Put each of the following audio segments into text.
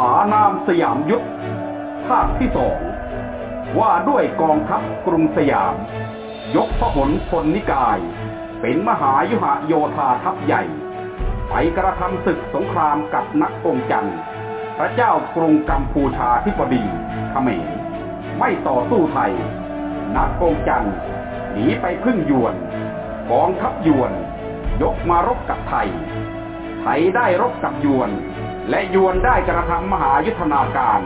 อานามสยามยุทธภาคที่สองว่าด้วยกองทัพกรุงสยาม ยกพหลพลนิกาย เป็นมหายุหโยธาทัพใหญ่ ไปกระทำศึกสงครามกับนักองจันทร์พระเจ้ากรุงกัมพูชาธิบดีเขมรไม่ต่อสู้ไทย นักองจันทร์หนีไปพึ่งยวนกองทัพยวน ยกมารบกับไทย ไทยได้รบกับยวน และยวนได้กระทำมหายุทธนาการ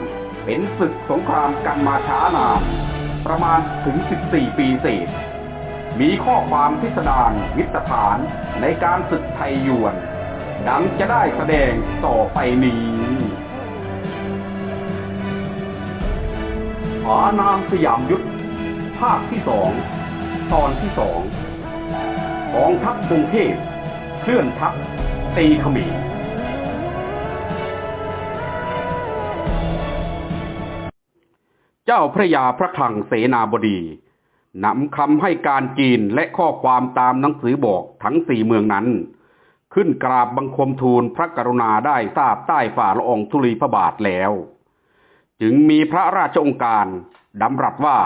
เป็นศึกสงครามกันมาช้านาน ประมาณถึง 14 ปีเศษ มีข้อความพิสดารวิตฐานในการศึกไทยยวน ดังจะได้แสดงต่อไปนี้ขานามสยามยุทธภาคที่สองตอนที่สองกองทัพกรุงเทพเคลื่อนทัพตีขมิร เจ้าพระยาพระคลังเสนาบดีนำคำให้การจีนและข้อความตามหนังสือบอกทั้งสี่เมืองนั้น ขึ้นกราบบังคมทูลพระกรุณาได้ทราบใต้ฝ่าละองธุลีพระบาทแล้ว จึงมีพระราชองค์การดำรัสว่า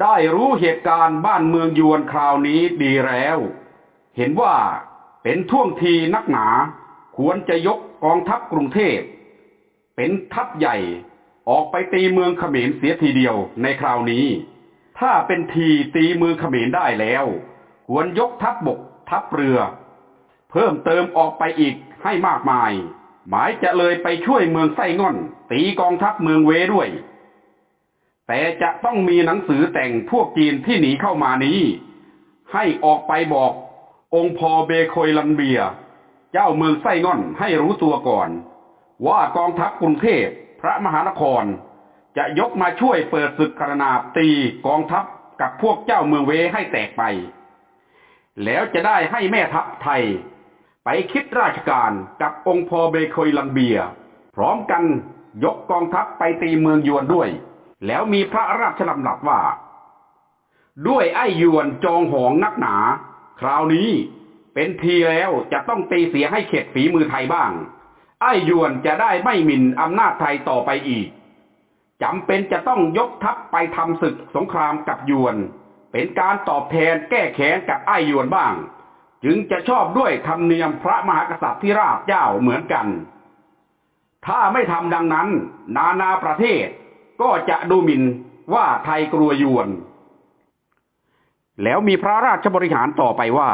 ได้รู้เหตุการณ์บ้านเมืองยวนคราวนี้ดีแล้ว เห็นว่าเป็นท่วงทีนักหนา ควรจะยกกองทัพกรุงเทพ เป็นทัพใหญ่ ออกไปตีเมืองเขมรเสียทีเดียวในคราวนี้ ถ้าเป็นทีตีเมืองเขมรได้แล้ว ควรยกทัพบบกทัพเรือ เพิ่มเติมออกไปอีกให้มากมาย หมายจะเลยไปช่วยเมืองไส้ง่อน ตีกองทัพเมืองเวด้วย แต่จะต้องมีหนังสือแต่งพวกจีนที่หนีเข้ามานี้ ให้ออกไปบอกองค์พอเบโคยลันเบีย เจ้าเมืองไส้ง่อนให้รู้ตัวก่อน ว่ากองทัพกรุงเทพ พระมหานคร จะยกมาช่วยเปิดศึกกรนาบตีกองทัพกับพวกเจ้าเมืองเวให้แตกไป แล้วจะได้ให้แม่ทัพไทย ไปคิดราชการกับองค์พอเบโคยลังเบีย พร้อมกันยกกองทัพไปตีเมืองยวนด้วย แล้วมีพระราชลำดับว่า ด้วยไอ้ยวนจองหองนักหนา คราวนี้เป็นทีแล้วจะต้องตีเสียให้เข็ดฝีมือไทยบ้าง ไอ้ยวนจะได้ไม่หมิ่นอำนาจไทยต่อไปอีกจำเป็นจะต้องยกทัพไปทำศึกสงครามกับยวน เป็นการตอบแทนแก้แค้นกับไอ้ยวนบ้าง จึงจะชอบด้วยธรรมเนียมพระมหากษัตริย์ที่ราชเจ้าเหมือนกัน ถ้าไม่ทำดังนั้น นานาประเทศก็จะดูหมิ่นว่าไทยกลัวยวน แล้วมีพระราชบริหารต่อไปว่า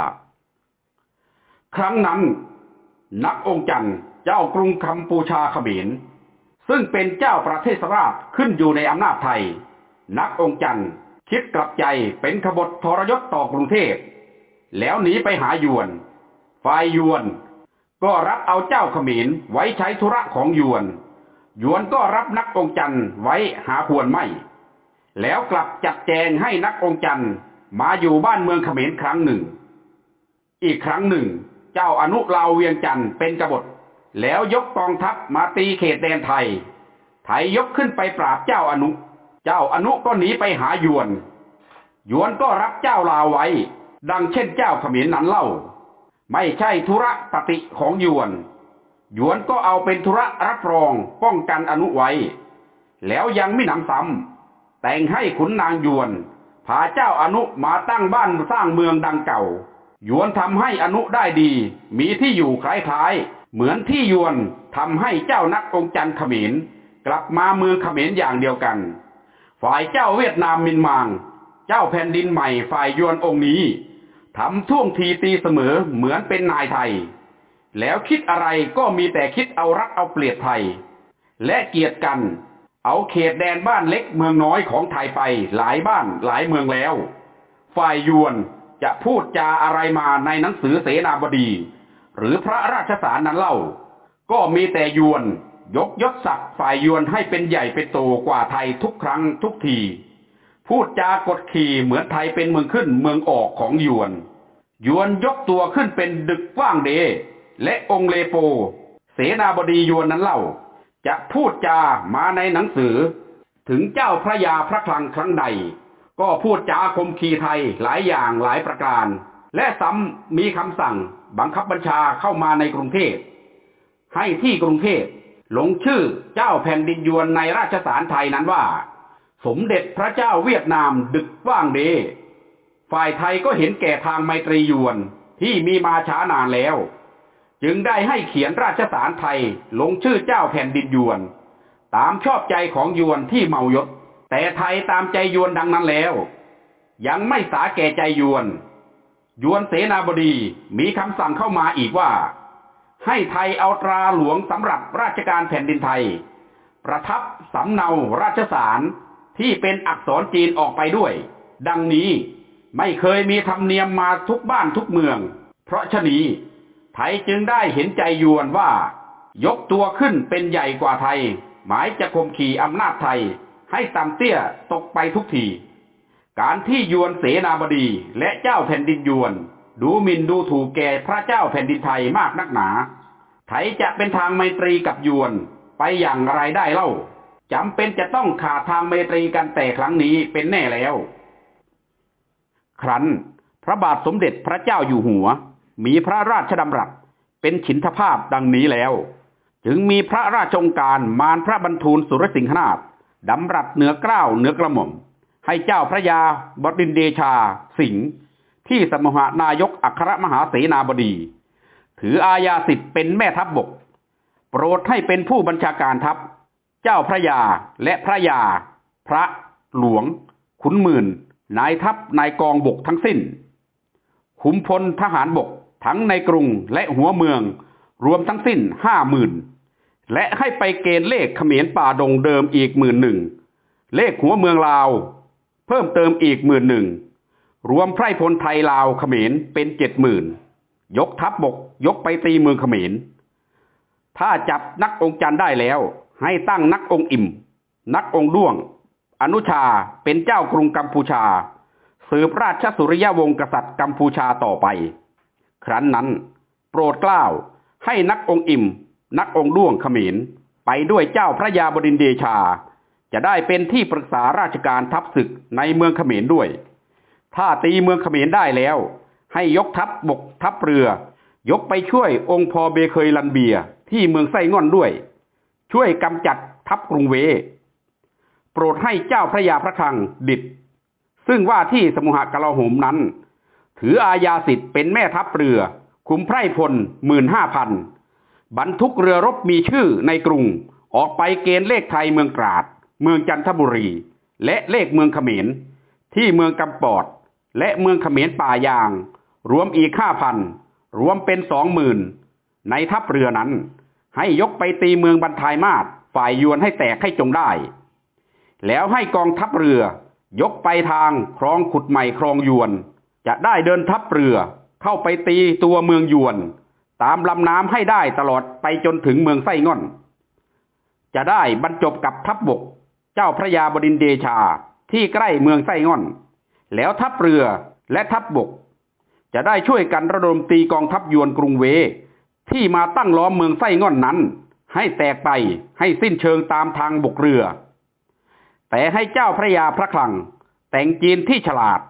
ครั้งนั้น นักองค์จันทร์ เจ้ากรุงคัมพูชาเขมร ซึ่งเป็นเจ้าประเทศราชขึ้นอยู่ในอำนาจไทย นักองค์จันทร์คิดกลับใจเป็นขบฏทรยศต่อกรุงเทพ แล้วหนีไปหายวน ฝ่ายยวน ก็รับเอาเจ้าเขมรไว้ใช้ธุระของยวน ยวนก็รับนักองค์จันทร์ไว้หาควรไม่ แล้วกลับจัดแจงให้นักองค์จันทร์มาอยู่บ้านเมืองเขมรครั้งหนึ่ง อีกครั้งหนึ่ง เจ้าอนุลาวเวียงจันทร์เป็นกบฏ แล้วยกกองทัพมาตีเขตแดนไทย ไทยยกขึ้นไปปราบเจ้าอนุ เจ้าอนุก็หนีไปหายวน ยวนก็รับเจ้าลาวไว้ ดังเช่นเจ้าเขมรนั้นเล่า ไม่ใช่ธุระปฏิของยวน ยวนก็เอาเป็นธุระรับรองป้องกันอนุไว้ แล้วยังไม่หนำซ้ำแต่งให้ขุนนางยวนพาเจ้าอนุมาตั้งบ้านสร้างเมืองดังเก่า ยวนทำให้อนุได้ดี มีที่อยู่คล้ายๆ เหมือนที่ยวนทำให้เจ้านักองจันเขมรกลับมาเมืองเขมรอย่างเดียวกัน ฝ่ายเจ้าเวียดนามมินมาง เจ้าแผ่นดินใหม่ฝ่ายยวนองค์นี้ทำท่วงทีตีเสมอเหมือนเป็นนายไทย แล้วคิดอะไรก็มีแต่คิดเอารักเอาเปรียบไทย และเกียรติกัน เอาเขตแดนบ้านเล็กเมืองน้อยของไทยไปหลายบ้านหลายเมืองแล้ว ฝ่ายยวนจะพูดจาอะไรมาในหนังสือเสนาบดี หรือพระราชสารนั้นเล่า ก็มีแต่ยวน ยกยศศักดิ์ฝ่ายยวนให้เป็นใหญ่เป็นโตกว่าไทยทุกครั้งทุกที พูดจากดขี่เหมือนไทยเป็นเมืองขึ้นเมืองออกของยวน ยวนยกตัวขึ้นเป็นดึกว่างเด และองค์เลโป เสนาบดียวนนั้นเล่า จะพูดจามาในหนังสือ ถึงเจ้าพระยาพระคลังครั้งใด ก็พูดจาคมขีไทยหลายอย่างหลายประการ และซ้ำมีคำสั่ง บังคับบัญชาเข้ามาในกรุงเทพให้ที่กรุงเทพลงชื่อเจ้าแผ่นดินยวนในราชสารไทยนั้นว่า สมเด็จพระเจ้าเวียดนามดึกว่างเด ฝ่ายไทยก็เห็นแก่ทางไมตรียวนที่มีมาช้านานแล้ว จึงได้ให้เขียนราชสารไทยลงชื่อเจ้าแผ่นดินยวน ตามชอบใจของยวนที่เมายศ แต่ไทยตามใจยวนดังนั้นแล้ว ยังไม่สาแก่ใจยวน ยวนเสนาบดีมีคำสั่งเข้ามาอีกว่า ให้ไทยเอาตราหลวงสำหรับราชการแผ่นดินไทย ประทับสำเนาราชสารที่เป็นอักษรจีนออกไปด้วย ดังนี้ไม่เคยมีธรรมเนียมมาทุกบ้านทุกเมือง เพราะฉะนี้ไทยจึงได้เห็นใจยวนว่า ยกตัวขึ้นเป็นใหญ่กว่าไทย หมายจะข่มขี่อำนาจไทย ให้ต่ำเตี้ยตกไปทุกที การที่ยวนเสนาบดีและเจ้าแผ่นดินยวน ดูหมินดูถูกแก่พระเจ้าแผ่นดินไทยมากนักหนา ไทยจะเป็นทางไมตรีกับยวนไปอย่างไรได้เล่าจำเป็นจะต้องขาดทางไมตรีกันแต่ครั้งนี้เป็นแน่แล้ว ครั้นพระบาทสมเด็จพระเจ้าอยู่หัว มีพระราชดำรัสเป็นฉินทภาพดังนี้แล้ว จึงมีพระราชองการมารพระบรรทูลสุรสิงหนาถดำรัสเหนือกล้าวเหนือกระหม่อม ให้เจ้าพระยาบดินเดชาสิงห์ที่สมหานายกอัครมหาเสนาบดี ถืออาญาสิทธิ์เป็นแม่ทัพบบก โปรดให้เป็นผู้บัญชาการทัพ เจ้าพระยาและพระยา พระ หลวง ขุนหมื่น นายทัพนายกองบกทั้งสิ้น ขุมพลทหารบกทั้งในกรุงและหัวเมือง รวมทั้งสิ้นห้าหมื่นและให้ไปเกณฑ์เลขเขมรป่าดงเดิมอีกหมื่นหนึ่งเลขหัวเมืองลาว เพิ่มเติมอีกหมื่นหนึ่งรวมไพร่พลไทยลาวเขมรเป็นเจ็ดหมื่นยกทัพบบกยกไปตีเมืองเขมร ถ้าจับนักองค์จันได้แล้ว ให้ตั้งนักองค์อิ่ม นักองค์ด้วง อนุชาเป็นเจ้ากรุงกัมพูชา สืบราชสุริยวงศ์กษัตริย์กัมพูชาต่อไป ครั้นนั้น โปรดเกล้าให้นักองค์อิ่ม นักองค์ด้วงเขมรไปด้วยเจ้าพระยาบดินเดชา จะได้เป็นที่ปรึกษาราชการทัพศึกในเมืองเขมรด้วย ถ้าตีเมืองเขมรได้แล้ว ให้ยกทัพบบกทัพเรือ ยกไปช่วยองค์พอเบเคยลันเบียที่เมืองไส้ง่อนด้วย ช่วยกำจัดทัพกรุงเว โปรดให้เจ้าพระยาพระคลังดิดซึ่งว่าที่สมุหกลาโหมนั้น ถืออาญาสิทธิ์เป็นแม่ทัพเรือ คุมไพร่พลหมื่นห้าพันบรรทุกเรือรบมีชื่อในกรุงออกไปเกณฑ์เลขไทยเมืองตราด เมืองจันทบุรี และเลขเมืองเขมร ที่เมืองกำปอด และเมืองเขมรป่ายาง รวมอีกห้าพันรวมเป็นสองหมื่นในทัพเรือนั้น ให้ยกไปตีเมืองบรรทายมาศฝ่ายยวนให้แตกให้จงได้ แล้วให้กองทัพเรือยกไปทางคลองขุดใหม่คลองยวน จะได้เดินทัพเรือเข้าไปตีตัวเมืองยวน ตามลำน้ำให้ได้ตลอดไปจนถึงเมืองไส้ง่อน จะได้บรรจบกับทัพบบก เจ้าพระยาบดินเดชาที่ใกล้เมืองไส้ง่อน แล้วทัพเรือและทัพบบก จะได้ช่วยกันระดมตีกองทัพยวนกรุงเว ที่มาตั้งล้อมเมืองไส้ง่อนนั้น ให้แตกไปให้สิ้นเชิงตามทางบกเรือ แต่ให้เจ้าพระยาพระคลัง แต่งจีนที่ฉลาด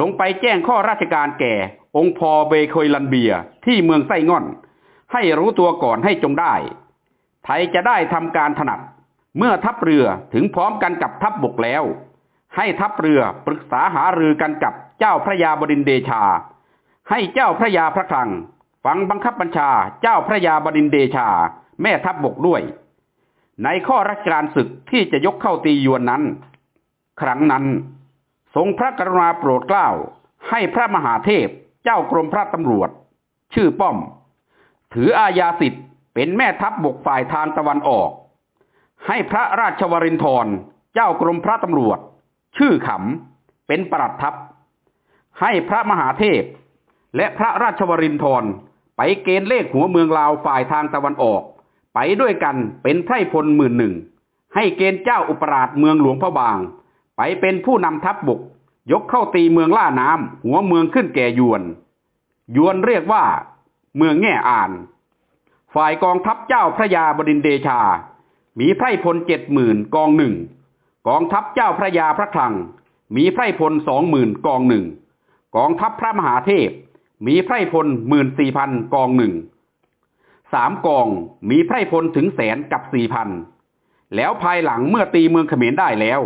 ลงไปแจ้งข้อราชการแก่ องค์พอเบเคยลันเบียที่เมืองไส้ง่อน ให้รู้ตัวก่อนให้จงได้ ไทยจะได้ทำการถนัด เมื่อทัพเรือถึงพร้อมกันกับทัพบบกแล้ว ให้ทัพเรือปรึกษาหารือกันกับเจ้าพระยาบดินเดชา ให้เจ้าพระยาพระคลัง ฟังบังคับบัญชาเจ้าพระยาบดินเดชา แม่ทัพบบกด้วย ในข้อราชการศึกที่จะยกเข้าตียวนนั้น ครั้งนั้น ทรงพระกรุณาโปรดเกล้า ให้พระมหาเทพเจ้ากรมพระตำรวจ ชื่อป้อม ถืออาญาสิทธิ์เป็นแม่ทัพบบกฝ่ายทางตะวันออก ให้พระราชวรินทร์เจ้ากรมพระตำรวจ ชื่อขำเป็นประหลัดทัพ ให้พระมหาเทพ และพระราชวรินทร์ไปเกณฑ์เลขหัวเมืองลาวฝ่ายทางตะวันออก ไปด้วยกันเป็นไพร่พลหมื่นหนึ่ง ให้เกณฑ์เจ้าอุปราชเมืองหลวงพระบาง ไปเป็นผู้นำทัพบบก ยกเข้าตีเมืองล่าน้ำหัวเมืองขึ้นแก่ยวน ยวนเรียกว่า เมืองแง่อ่าน ฝ่ายกองทัพเจ้าพระยาบดินเดชา มีไพรพลเจ็ดหมื่นกองหนึ่งกองทัพเจ้าพระยาพระคลัง มีไพรพลสองหมื่นกองหนึ่งกองทัพพระมหาเทพ มีไพรพลหมื่นสี่พันกองหนึ่งสามกองมีไพรพลถึงแสนกับสี่พันแล้วภายหลังเมื่อตีเมืองเขมรได้แล้ว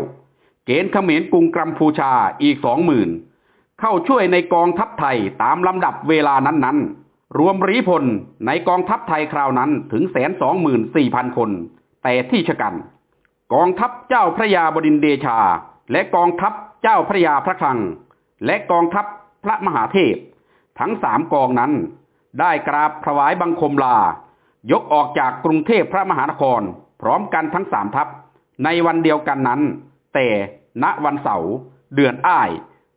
เกณฑ์เขมรกรุงกัมพูชาอีกสองหมื่นเข้าช่วยในกองทัพไทยตามลำดับเวลานั้นๆ รวมรีพลในกองทัพไทยคราวนั้นถึงแสนสองหมื่นสี่พันคน แต่ที่ชะกัน กองทัพเจ้าพระยาบดินเดชา และกองทัพเจ้าพระยาพระคลัง และกองทัพพระมหาเทพ ทั้งสามกองนั้น ได้กราบถวายบังคมลา ยกออกจากกรุงเทพพระมหานคร พร้อมกันทั้งสามทัพ ในวันเดียวกันนั้น แต่ณวันเสาร์เดือนอ้าย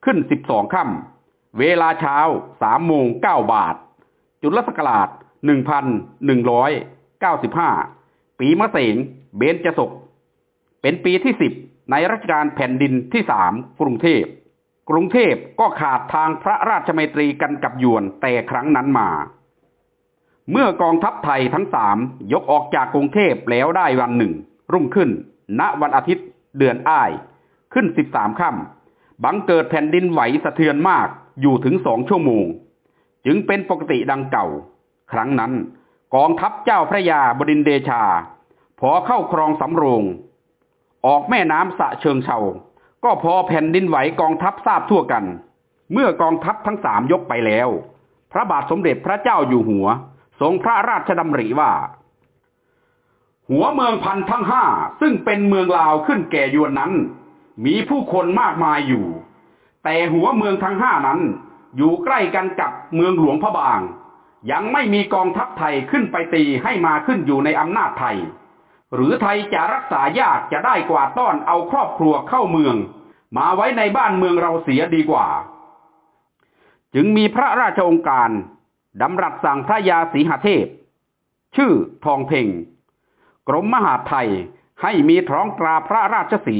ขึ้นสิบสองค่ำเวลาเช้าสามโมงเก้าบาท จุลศักราชหนึ่งพันหนึ่งร้อยเก้าสิบห้า ปีมะเสงเบญจศก เป็นปีที่สิบในรัชกาลแผ่นดินที่สามกรุงเทพ กรุงเทพก็ขาดทางพระราชมัยตรีกันกับยวนแต่ครั้งนั้นมา เมื่อกองทัพไทยทั้งสามยกออกจากกรุงเทพแล้วได้วันหนึ่ง รุ่งขึ้น ณวันอาทิตย์ เดือนอ้าย ขึ้นสิบสามค่ำบังเกิดแผ่นดินไหวสะเทือนมากอยู่ถึงสองชั่วโมง จึงเป็นปกติดังเก่า ครั้งนั้น กองทัพเจ้าพระยาบดินเดชา พอเข้าครองสำโรง ออกแม่น้ำสะเชิงเชาก็พอแผ่นดินไหวกองทัพทราบทั่วกัน เมื่อกองทัพทั้งสามยกไปแล้ว พระบาทสมเด็จพระเจ้าอยู่หัว ทรงพระราชดำริว่า หัวเมืองพันทั้งห้าซึ่งเป็นเมืองลาวขึ้นแก่ยวนนั้น มีผู้คนมากมายอยู่ แต่หัวเมืองทั้งห้านั้น อยู่ใกล้กันกับเมืองหลวงพระบาง ยังไม่มีกองทัพไทยขึ้นไปตีให้มาขึ้นอยู่ในอำนาจไทย หรือไทยจะรักษายากจะได้กว่าต้อนเอาครอบครัวเข้าเมือง มาไว้ในบ้านเมืองเราเสียดีกว่า จึงมีพระราชองค์การดำรัสสั่งพระยาสีหเทพ ชื่อทองเพ่งกรมมหาไทยให้มีท้องตราพระราชสี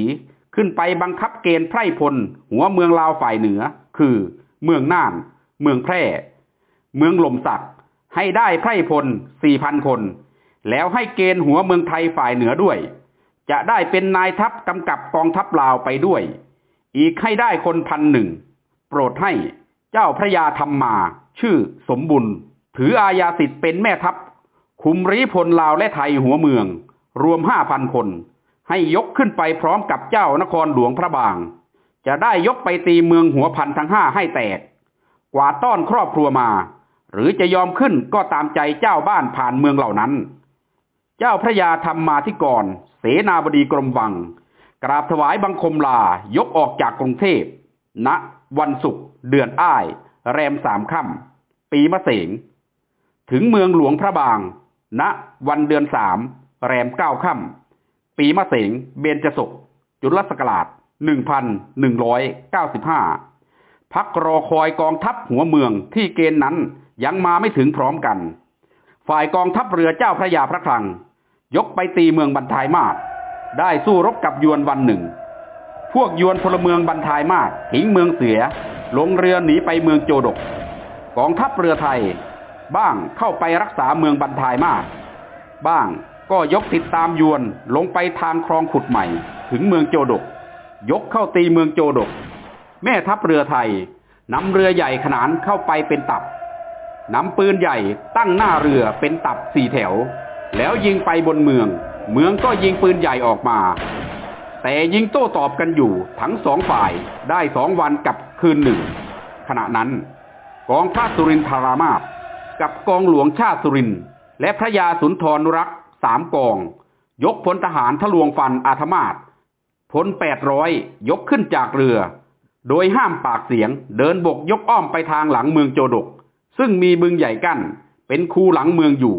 ขึ้นไปบังคับเกณฑ์ไพร่พล หัวเมืองลาวฝ่ายเหนือ คือ เมืองน่าน เมืองแพร่ เมืองลมสัก ให้ได้ไพร่พลสี่พันคน แล้วให้เกณฑ์หัวเมืองไทยฝ่ายเหนือด้วย จะได้เป็นนายทัพกำกับกองทัพลาวไปด้วย อีกให้ได้คนพันหนึ่ง โปรดให้เจ้าพระยาธรรมมา ชื่อสมบุญ ถืออาญาสิทธิ์เป็นแม่ทัพ คุมรีพลลาวและไทยหัวเมือง รวมห้าพันคน ให้ยกขึ้นไปพร้อมกับเจ้านครหลวงพระบาง จะได้ยกไปตีเมืองหัวพันทั้งห้าให้แตกกว่าต้อนครอบครัวมา หรือจะยอมขึ้นก็ตามใจเจ้าบ้านผ่านเมืองเหล่านั้น เจ้าพระยาธรรมมาที่ก่อนเสนาบดีกรมวัง กราบถวายบังคมลายกออกจากกรุงเทพณวันศุกร์เดือนอ้าย แรมสามค่ำปีมะเสง ถึงเมืองหลวงพระบางณวันเดือนสามแรมเก้าค่ำปีมะเสงเบญจศกจุลศักราชหนึ่งพันหนึ่งร้อยเก้าสิบห้าพักรอคอยกองทัพหัวเมืองที่เกณฑ์นั้น ยังมาไม่ถึงพร้อมกัน ฝ่ายกองทัพเรือเจ้าพระยาพระคลัง ยกไปตีเมืองบันทายมาศได้สู้รบกับยวนวันหนึ่ง พวกยวนพลเมืองบันทายมาศทิ้งเมืองเสียลงเรือหนีไปเมืองโจดก กองทัพเรือไทย บ้างเข้าไปรักษาเมืองบันทายมาศบ้างก็ยกติดตามยวนลงไปทางคลองขุดใหม่ ถึงเมืองโจดก ยกเข้าตีเมืองโจดก แม่ทัพเรือไทยนำเรือใหญ่ขนานเข้าไปเป็นตับ นำปืนใหญ่ตั้งหน้าเรือเป็นตับสี่แถว แล้วยิงไปบนเมือง เมืองก็ยิงปืนใหญ่ออกมา แต่ยิงโต้ตอบกันอยู่ทั้งสองฝ่ายได้สองวันกับคืนหนึ่ง ขณะนั้น กองพระสุรินทรามาศกับกองหลวงชาติสุรินและพระยาสุนทรนุรักษ์สามกอง ยกพลทหารทะลวงฟันอาธมาศพลแปดร้อยยกขึ้นจากเรือ โดยห้ามปากเสียงเดินบกยกอ้อมไปทางหลังเมืองโจดก ซึ่งมีบึงใหญ่กั้น เป็นคูหลังเมืองอยู่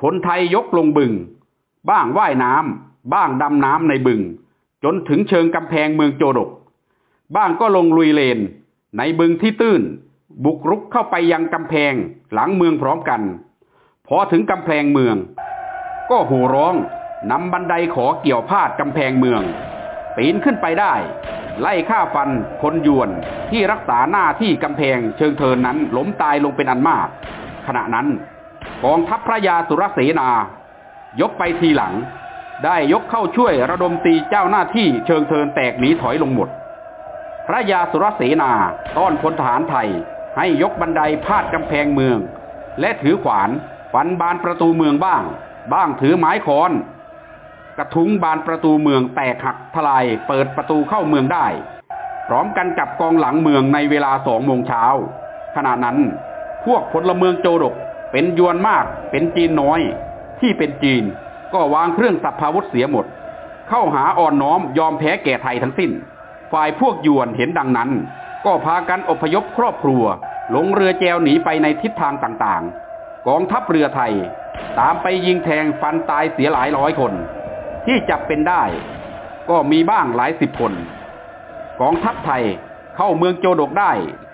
ผลไทยยกลงบึง บ้างว่ายน้ำบ้างดำน้ำในบึง จนถึงเชิงกำแพงเมืองโจดก บ้างก็ลงลุยเลน ในบึงที่ตื้น บุกรุกเข้าไปยังกำแพงหลังเมืองพร้อมกัน พอถึงกำแพงเมือง ก็โห่ร้องนำบันไดขอเกี่ยวพาดกำแพงเมือง ปีนขึ้นไปได้ ไล่ฆ่าฟันคนยวนที่รักษาหน้าที่กำแพงเชิงเทินนั้นล้มตายลงเป็นอันมาก ขณะนั้นกองทัพพระยาสุรเสนา ยกไปทีหลัง ได้ยกเข้าช่วยระดมตีเจ้าหน้าที่เชิงเทินแตกหนีถอยลงหมด พระยาสุรเสนาต้อนพลทหารไทยให้ยกบันไดพาดกำแพงเมือง และถือขวานฟันบานประตูเมืองบ้าง บ้างถือไม้คอน กระทุ้งบานประตูเมืองแตกหักทลายเปิดประตูเข้าเมืองได้ พร้อมกันกับกองหลังเมืองในเวลาสองโมงเช้าขณะนั้น พวกพลเมืองโจดกเป็นยวนมาก เป็นจีนน้อย ที่เป็นจีนก็วางเครื่องสัพพาวุธเสียหมด เข้าหาอ่อนน้อมยอมแพ้แก่ไทยทั้งสิ้น ฝ่ายพวกยวนเห็นดังนั้น ก็พากันอพยพครอบครัว ลงเรือแจวหนีไปในทิศทางต่างๆ กองทัพเรือไทย ตามไปยิงแทงฟันตายเสียหลายร้อยคน ที่จับเป็นได้ ก็มีบ้างหลายสิบคนกองทัพไทยเข้าเมืองโจดกได้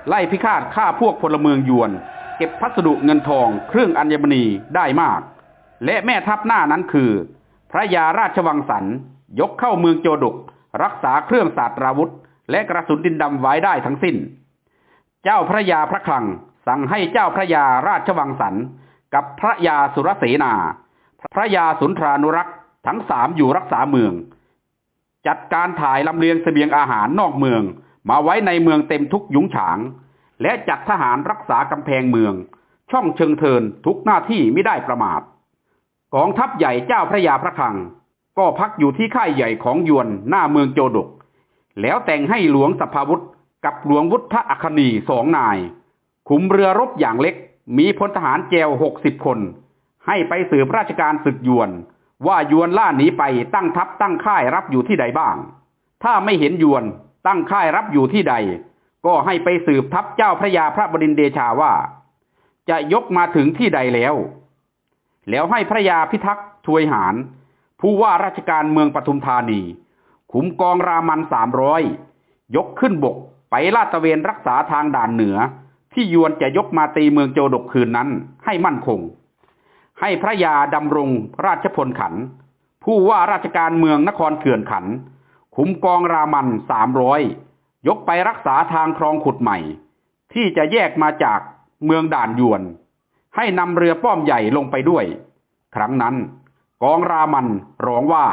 ไล่พิฆาตฆ่าพวกพลเมืองยวน เก็บพัสดุเงินทองเครื่องอัญมณีได้มาก และแม่ทัพหน้านั้นคือ พระยาราชวังสันยกเข้าเมืองโจดก รักษาเครื่องศาสตราวุธ และกระสุนดินดำไว้ได้ทั้งสิ้น เจ้าพระยาพระคลังสั่งให้เจ้าพระยาราชวังสันกับพระยาสุรเสนา พระยาสุนทรานุรักษ์ ทั้งสามอยู่รักษาเมือง จัดการถ่ายลำเลียงเสบียงอาหารนอกเมือง มาไว้ในเมืองเต็มทุกยุ้งฉาง และจัดทหารรักษากำแพงเมือง ช่องเชิงเทินทุกหน้าที่ไม่ได้ประมาทกองทัพใหญ่เจ้าพระยาพระคัง ก็พักอยู่ที่ค่ายใหญ่ของยวนหน้าเมืองโจดก แล้วแต่งให้หลวงสัพพาวุธกับหลวงวุฒอัคนีสองนายขุมเรือรบอย่างเล็กมีพลทหารแจวหกสิบคน ให้ไปสืบราชการศึกยวน ว่ายวนล่าหนีไปตั้งทัพตั้งค่ายรับอยู่ที่ใดบ้าง ถ้าไม่เห็นยวนตั้งค่ายรับอยู่ที่ใด ก็ให้ไปสืบทัพเจ้าพระยาพระบดินเดชาว่า จะยกมาถึงที่ใดแล้ว แล้วให้พระยาพิทักษ์ทวยหารผู้ว่าราชการเมืองปทุมธานี ขุมกองรามันสามร้อยยกขึ้นบกไปลาดตระเวนรักษาทางด่านเหนือ ที่ยวนจะยกมาตีเมืองโจดกคืนนั้นให้มั่นคง ให้พระยาดำรงราชพลขัน ผู้ว่าราชการเมืองนครเขื่อนขันขุมกองรามันสามร้อยยกไปรักษาทางคลองขุดใหม่ ที่จะแยกมาจากเมืองด่านยวน ให้นำเรือป้อมใหญ่ลงไปด้วย ครั้งนั้น กองรามันร้องว่า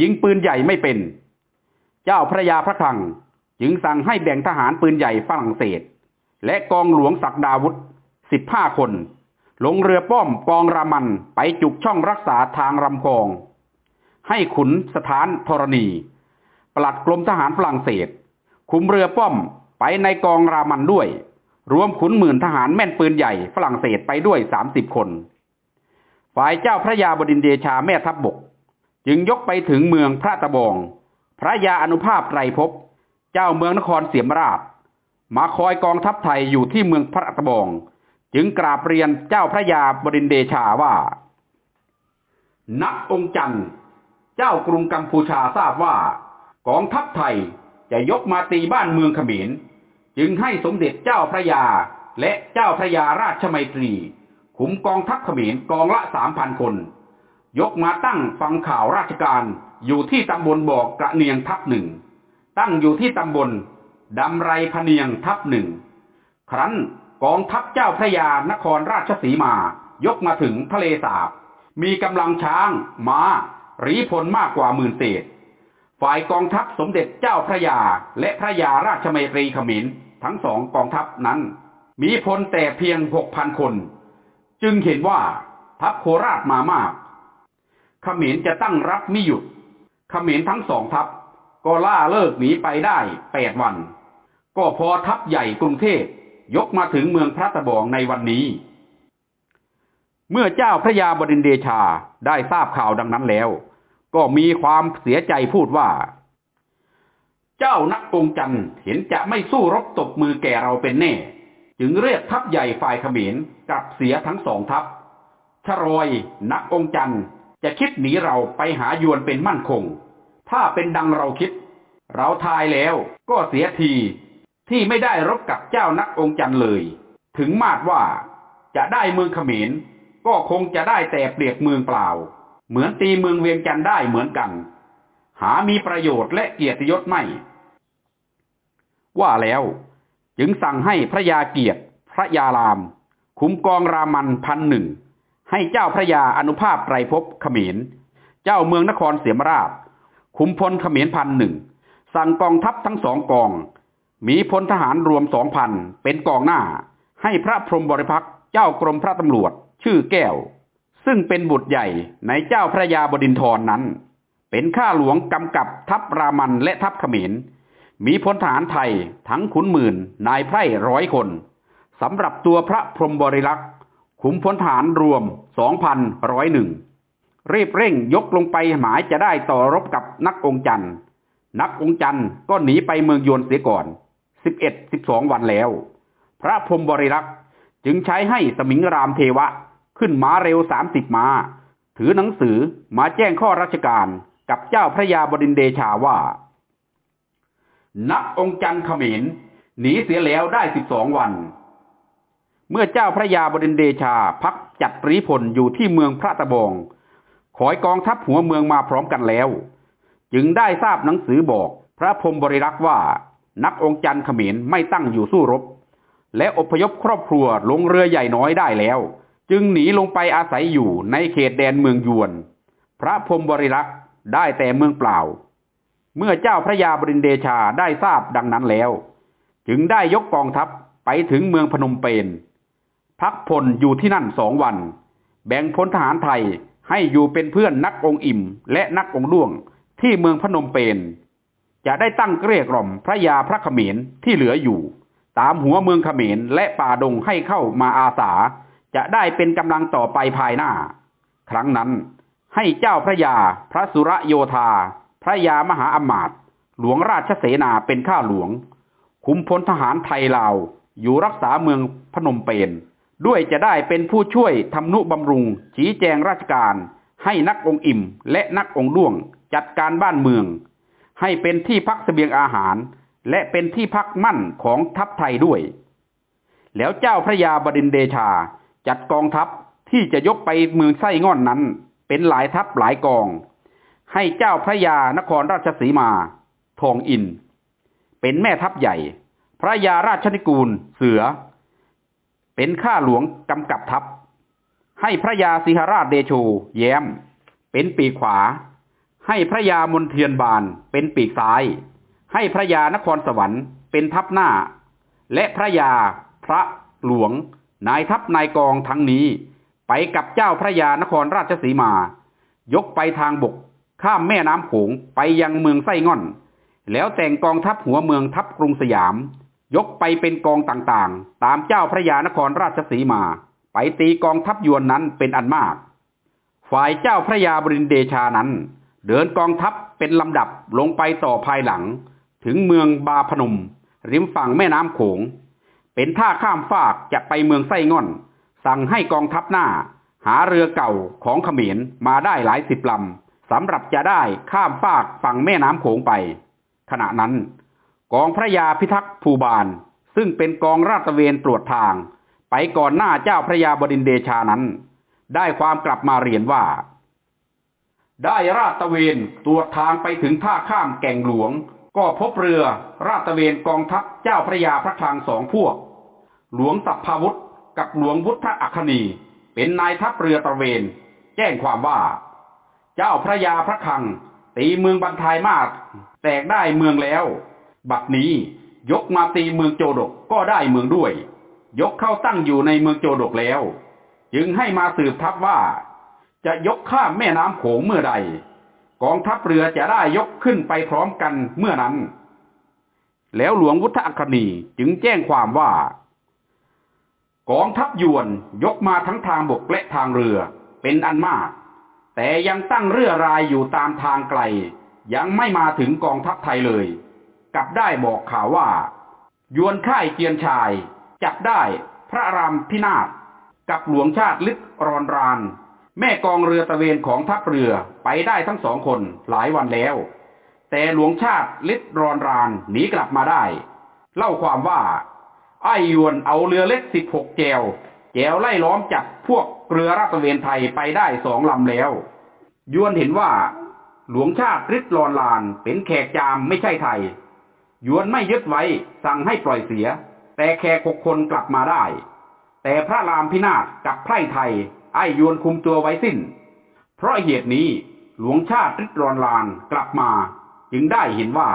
ยิงปืนใหญ่ไม่เป็น เจ้าพระยาพระคลังจึงสั่งให้แบ่งทหารปืนใหญ่ฝรั่งเศส และกองหลวงศักดาวุธสิบห้าคน ลงเรือป้อมกองรามันไปจุกช่องรักษาทางลำคลอง ให้ขุนสถานธรณี ปลัดกรมทหารฝรั่งเศส คุมเรือป้อมไปในกองรามันด้วย รวมขุนหมื่นทหารแม่นปืนใหญ่ฝรั่งเศสไปด้วยสามสิบคน ฝ่ายเจ้าพระยาบดินเดชาแม่ทัพบบก จึงยกไปถึงเมืองพระตะบอง พระยาอนุภาพไตรภพเจ้าเมืองนครเสียมราช มาคอยกองทัพไทยอยู่ที่เมืองพระตะบอง จึงกราบเรียนเจ้าพระยาบดินเดชาว่า นักองค์จันทร์เจ้ากรุงกัมพูชาทราบว่ากองทัพไทยจะยกมาตีบ้านเมืองขมรจึงให้สมเด็จเจ้าพระยาและเจ้าพระยาราชมัยตรี ขุมกองทัพขมรกองละสามพันคน ยกมาตั้งฟังข่าวราชการอยู่ที่ตำบลบอกกระเนียงทัพหนึ่ง ตั้งอยู่ที่ตำบลดำไรพะเนียงทัพหนึ่ง ครั้น กองทัพเจ้าพระยานครราชสีมา ยกมาถึงทะเลสาบ มีกำลังช้างม้ารีพลมากกว่าหมื่นเศษ ฝ่ายกองทัพสมเด็จเจ้าพระยาและพระยาราชเมตรีขมินทั้งสองกองทัพนั้น มีพลแต่เพียงหกพันคน จึงเห็นว่าทัพโคราชมามากขมินจะตั้งรับไมิหยุดขมินทั้งสองทัพก็ล่าเลิกหนีไปได้แปดวัน ก็พอทัพใหญ่กรุงเทพ ยกมาถึงเมืองพระตะบองในวันนี้ เมื่อเจ้าพระยาบดินเดชาได้ทราบข่าวดังนั้นแล้ว ก็มีความเสียใจพูดว่า เจ้านักองจันเห็นจะไม่สู้รบตบมือแก่เราเป็นแน่ จึงเรียกทัพใหญ่ฝ่ายเขมรกลับเสียทั้งสองทัพชรอยนักองจันจะคิดหนีเราไปหายวนเป็นมั่นคง ถ้าเป็นดังเราคิด เราทายแล้วก็เสียที ที่ไม่ได้รบกับเจ้านักองจันเลย ถึงมาดว่าจะได้เมืองเขมร ก็คงจะได้แต่เปรียบเมืองเปล่า เหมือนตีเมืองเวียงจันได้เหมือนกัน หามีประโยชน์และเกียรติยศไม่ ว่าแล้ว จึงสั่งให้พระยาเกียรติ พระยาราม คุ้มกองรามันพันหนึ่ง ให้เจ้าพระยาอนุภาพไตรภพเขมร เจ้าเมืองนครเสียมราช คุมพลเขมรพันหนึ่ง สั่งกองทัพทั้งสองกอง มีพลทหารรวมสองพันเป็นกองหน้า ให้พระพรหมบริพักษ์เจ้ากรมพระตำรวจ ชื่อแก้ว ซึ่งเป็นบุตรใหญ่ในเจ้าพระยาบดินทรนนั้น เป็นข้าหลวงกำกับทัพรามันและทัพเขมร มีพลทหารไทยทั้งขุนหมื่นนายไพร่ร้อยคนสำหรับตัวพระพรหมบริลักษ์ขุมพลทหารรวมสองพันร้อยหนึ่งรีบเร่งยกลงไปหมายจะได้ต่อรบกับนักองจันนักองจันก็หนีไปเมืองยวนเสียก่อน สิบเอ็ดสิบสองวันแล้ว พระพรหมบริลักษ์จึงใช้ให้สมิงรามเทวะขึ้นม้าเร็วสามสิบม้า ถือหนังสือมาแจ้งข้อราชการกับเจ้าพระยาบดินเดชาว่า นักองจันทร์ขมรหนีเสียแล้วได้สิบสองวัน เมื่อเจ้าพระยาบดินเดชาพักจัดปรีพลอยู่ที่เมืองพระตะบองขอยกองทัพหัวเมืองมาพร้อมกันแล้ว จึงได้ทราบหนังสือบอกพระพรหมบริรักษ์ว่า นักองจันทร์เขมรไม่ตั้งอยู่สู้รบ และอพยพครอบครัวลงเรือใหญ่น้อยได้แล้ว จึงหนีลงไปอาศัยอยู่ในเขตแดนเมืองยวน พระพรมบริรักษ์ได้แต่เมืองเปล่า เมื่อเจ้าพระยาบรินเดชาได้ทราบดังนั้นแล้ว จึงได้ยกกองทัพไปถึงเมืองพนมเปญพักพลอยู่ที่นั่นสองวัน แบ่งพลทหารไทยให้อยู่เป็นเพื่อนนักองอิ่มและนักองด้วงที่เมืองพนมเปญ จะได้ตั้งเกลี้ยกล่อมพระยาพระเขมรที่เหลืออยู่ ตามหัวเมืองเขมรและป่าดงให้เข้ามาอาสา จะได้เป็นกำลังต่อไปภายหน้า ครั้งนั้นให้เจ้าพระยา พระสุรโยธา พระยามหาอมาตย์หลวงราชเสนาเป็นข้าหลวง คุมพลทหารไทยลาว อยู่รักษาเมืองพนมเปญด้วยจะได้เป็นผู้ช่วยทำนุบำรุง ชี้แจงราชการ ให้นักองอิ่มและนักองด้วงจัดการบ้านเมือง ให้เป็นที่พักเสบียงอาหาร และเป็นที่พักมั่นของทัพไทยด้วย แล้วเจ้าพระยาบดินเดชาจัดกองทัพที่จะยกไปเมืองไส้ง่อนนั้น เป็นหลายทัพหลายกอง ให้เจ้าพระยานครราชสีมา ทองอิน เป็นแม่ทัพใหญ่ พระยาราชนิกูลเสือ เป็นข้าหลวงกำกับทัพ ให้พระยาสิหราชเดโช แย้ม เป็นปีขวา ให้พระยามนเทียนบานเป็นปีกซ้าย ให้พระยานครสวรรค์เป็นทัพหน้า และพระยาพระหลวง นายทัพนายกองทั้งนี้ ไปกับเจ้าพระยานครราชสีมา ยกไปทางบก ข้ามแม่น้ำโขงไปยังเมืองไส้ง่อน แล้วแต่งกองทัพหัวเมืองทัพกรุงสยาม ยกไปเป็นกองต่างๆ ตามเจ้าพระยานครราชสีมา ไปตีกองทัพยวนนั้นเป็นอันมาก ฝ่ายเจ้าพระยาบรินเดชานั้น เดินกองทัพเป็นลำดับลงไปต่อภายหลัง ถึงเมืองบาพนม ริมฝั่งแม่น้ำโขง เป็นท่าข้ามฟากจะไปเมืองไส้ง่อน สั่งให้กองทัพหน้า หาเรือเก่าของเขมรมาได้หลายสิบลำสำหรับจะได้ข้ามฟากฝั่งแม่น้ำโขงไป ขณะนั้น กองพระยาพิทักษ์ภูบาล ซึ่งเป็นกองราชเวนตรวจทาง ไปก่อนหน้าเจ้าพระยาบดินเดชานั้น ได้ความกลับมาเรียนว่า ได้ราชเวนตรวจทางไปถึงท่าข้ามแก่งหลวง ก็พบเรือราชเวนกองทัพเจ้าพระยาพระคลังสองพวก หลวงสัพพาวุธกับหลวงวุฒอัคนี เป็นนายทัพเรือตะเวน แจ้งความว่า เจ้าพระยาพระคัง ตีเมืองบันทายมาก แตกได้เมืองแล้ว บัดนี้ยกมาตีเมืองโจดกก็ได้เมืองด้วย ยกเข้าตั้งอยู่ในเมืองโจดกแล้ว จึงให้มาสืบทัพว่า จะยกข้ามแม่น้ำโขงเมื่อใด กองทัพเรือจะได้ยกขึ้นไปพร้อมกันเมื่อนั้น แล้วหลวงวุฒอัคนีจึงแจ้งความว่า กองทัพยวนยกมาทั้งทางบกและทางเรือเป็นอันมาก แต่ยังตั้งเรือรายอยู่ตามทางไกล ยังไม่มาถึงกองทัพไทยเลย กลับได้บอกข่าวว่า ยวนค่ายเกียนชาย จับได้พระรามพินาศกับหลวงชาติลึกรอนราน แม่กองเรือตะเวนของทัพเรือไปได้ทั้งสองคนหลายวันแล้ว แต่หลวงชาติลิศรอนรานหนีกลับมาได้ เล่าความว่า ไอ้ยวนเอาเรือเล็กสิบหกแจวแจวไล่ล้อมจับพวกเรือราชเวนไทยไปได้สองลำแล้ว ยวนเห็นว่า หลวงชาติริดรอนลานเป็นแขกจามไม่ใช่ไทย ยวนไม่ยึดไว้สั่งให้ปล่อยเสีย แต่แขกหกคนกลับมาได้ แต่พระรามพินาศกับไพร่ไทย ไอ้ยวนคุมตัวไว้สิ้น เพราะเหตุนี้หลวงชาติริตรอนลานกลับมา จึงได้เห็นว่า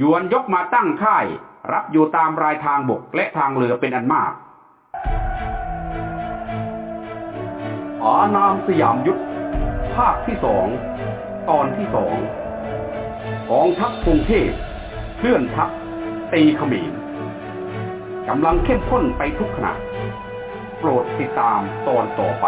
ยวนยกมาตั้งค่าย รับอยู่ตามรายทางบกและทางเรือเป็นอันมากอานามสยามยุทธภาคที่สองตอนที่สองของทัพกรุงเทพเคลื่อนทัพตีขมิญกำลังเข้มข้นไปทุกขณะ โปรดติดตามตอนต่อไป